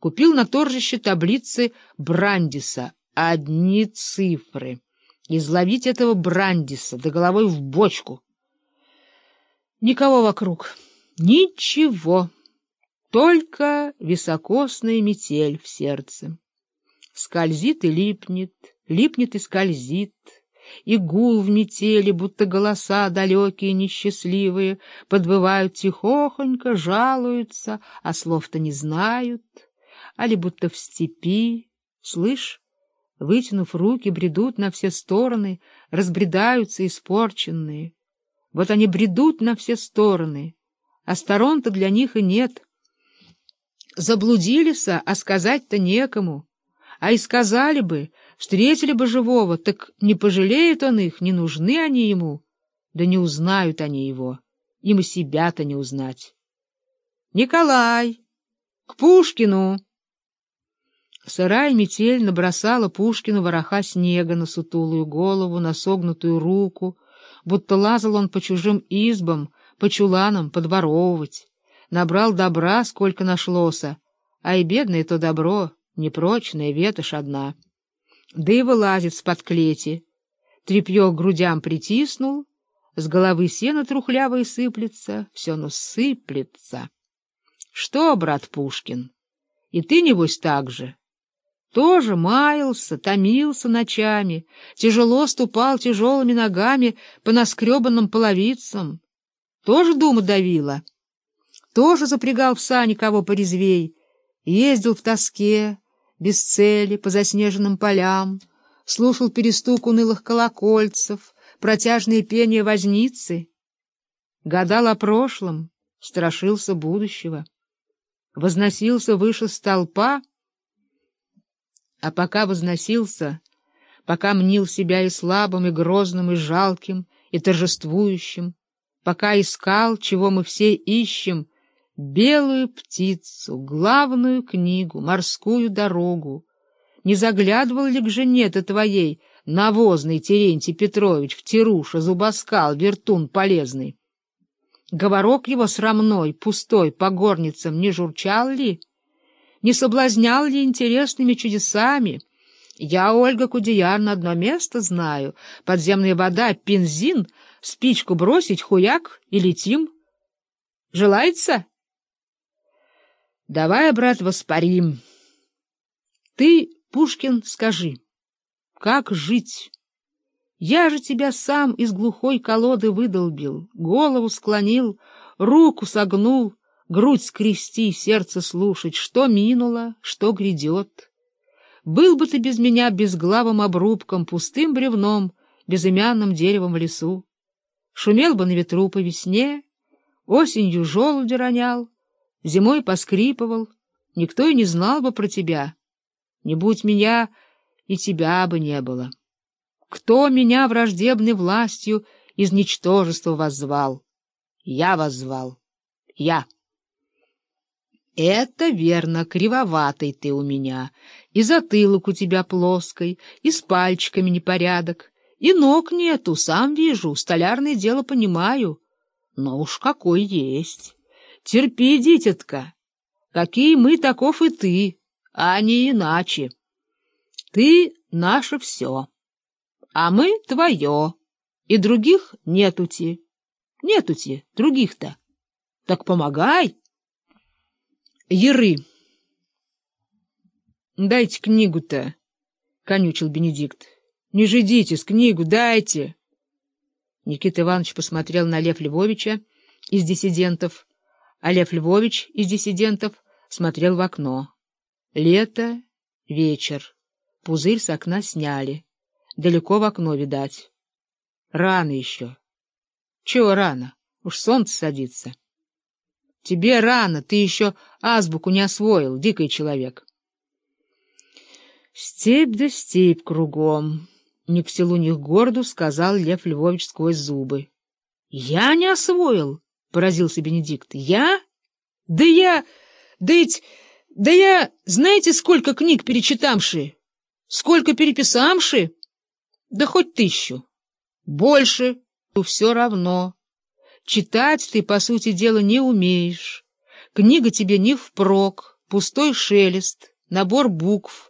Купил на торжище таблицы Брандиса. Одни цифры. Изловить этого Брандиса, да головой в бочку. Никого вокруг. Ничего. Только високосная метель в сердце. Скользит и липнет, липнет и скользит, и гул в метели, будто голоса далекие, несчастливые, подбывают тихохонько, жалуются, а слов-то не знают, али будто в степи, слышь, вытянув руки, бредут на все стороны, разбредаются испорченные. Вот они бредут на все стороны, а сторон-то для них и нет. Заблудились, а сказать-то некому. А и сказали бы, встретили бы живого, так не пожалеет он их, не нужны они ему. Да не узнают они его, им и себя-то не узнать. «Николай! К Пушкину!» Сырая метель набросала Пушкину вороха снега на сутулую голову, на согнутую руку, будто лазал он по чужим избам, по чуланам подворовывать. Набрал добра, сколько нашлося, а и бедное то добро, непрочная ветошь одна. Да и вылазит с-под клети. Трепье к грудям притиснул, с головы сено трухлявое сыплется, все ну сыплется. Что, брат Пушкин, и ты, небось, так же? Тоже маялся, томился ночами, тяжело ступал тяжелыми ногами по наскребанным половицам. Тоже дума давила, тоже запрягал в сани кого порезвей, ездил в тоске, без цели, по заснеженным полям, слушал перестук унылых колокольцев, протяжные пения возницы, гадал о прошлом, страшился будущего, возносился выше столпа, а пока возносился, пока мнил себя и слабым, и грозным, и жалким, и торжествующим, пока искал, чего мы все ищем, белую птицу, главную книгу, морскую дорогу, не заглядывал ли к жене-то твоей, навозный Терентий Петрович, в Тируша, Зубоскал, Вертун полезный? Говорок его срамной, пустой, по горницам не журчал ли? Не соблазнял ли интересными чудесами. Я, Ольга Кудеяр, на одно место знаю. Подземная вода, бензин, спичку бросить, хуяк и летим. Желается? Давай, брат, воспарим. Ты, Пушкин, скажи, как жить? Я же тебя сам из глухой колоды выдолбил, голову склонил, руку согнул, грудь скрести, сердце слушать, что минуло, что грядет. Был бы ты без меня безглавым обрубком, пустым бревном, безымянным деревом в лесу. Шумел бы на ветру по весне, осенью желуди ронял, зимой поскрипывал, никто и не знал бы про тебя. Не будь меня, и тебя бы не было. Кто меня враждебной властью из ничтожества воззвал? Я воззвал. Я. Это верно, кривоватый ты у меня, и затылок у тебя плоской, и с пальчиками непорядок, и ног нету, сам вижу, столярное дело понимаю. Но уж какой есть. Терпи, дитятка, какие мы, таков и ты, а не иначе. Ты наше все, а мы твое, и других нетути. Нетути, других-то. Так помогай. Еры. Дайте книгу-то, — конючил Бенедикт. Не жидитесь, книгу дайте. Никита Иванович посмотрел на Лев Львовича из диссидентов, а Лев Львович из диссидентов смотрел в окно. Лето, вечер. Пузырь с окна сняли. Далеко в окно видать. Рано еще. Чего рано? Уж солнце садится. Тебе рано, ты еще азбуку не освоил, дикий человек. Степь да степь кругом, ни к селу, ни к сказал Лев Львович сквозь зубы. Я не освоил, поразился Бенедикт. Я? Да я... Да ведь... Да я... Знаете, сколько книг перечитамши? Сколько переписамши? Да хоть тысячу. Больше. Все равно. Читать ты, по сути дела, не умеешь. Книга тебе не впрок, пустой шелест, набор букв,